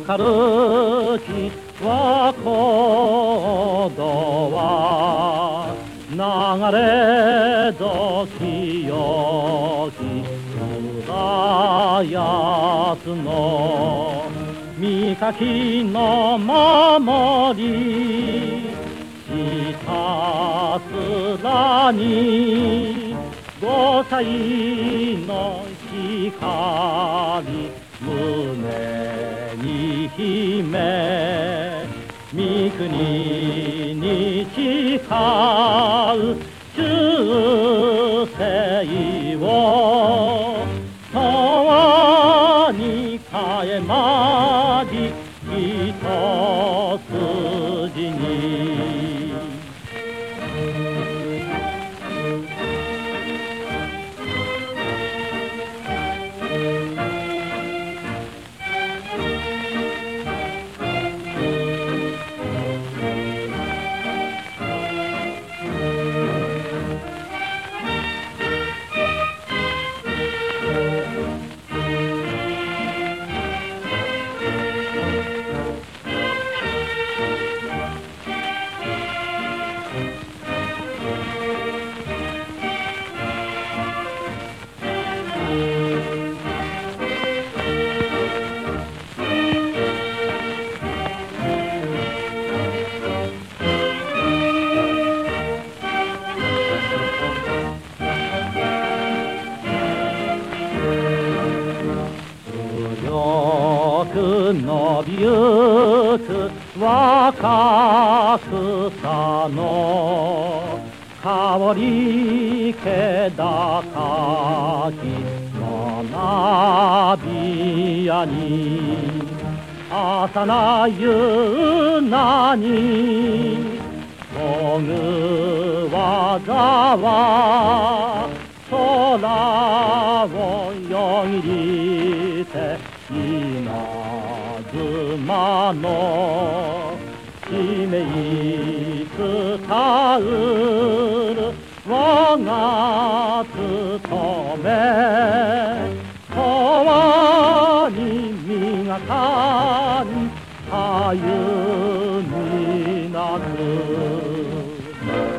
かるきはこどは流れ時よき浦安の三垣の守りひたすらに五歳の光胸姫三国に誓う忠誠を永に変えまり一筋に。伸びゆく若草の香り気高き学び屋に朝な夕なにそぐ技は空をよぎりて稲妻の姫いつたうる我が務め川に磨かん歩みなく。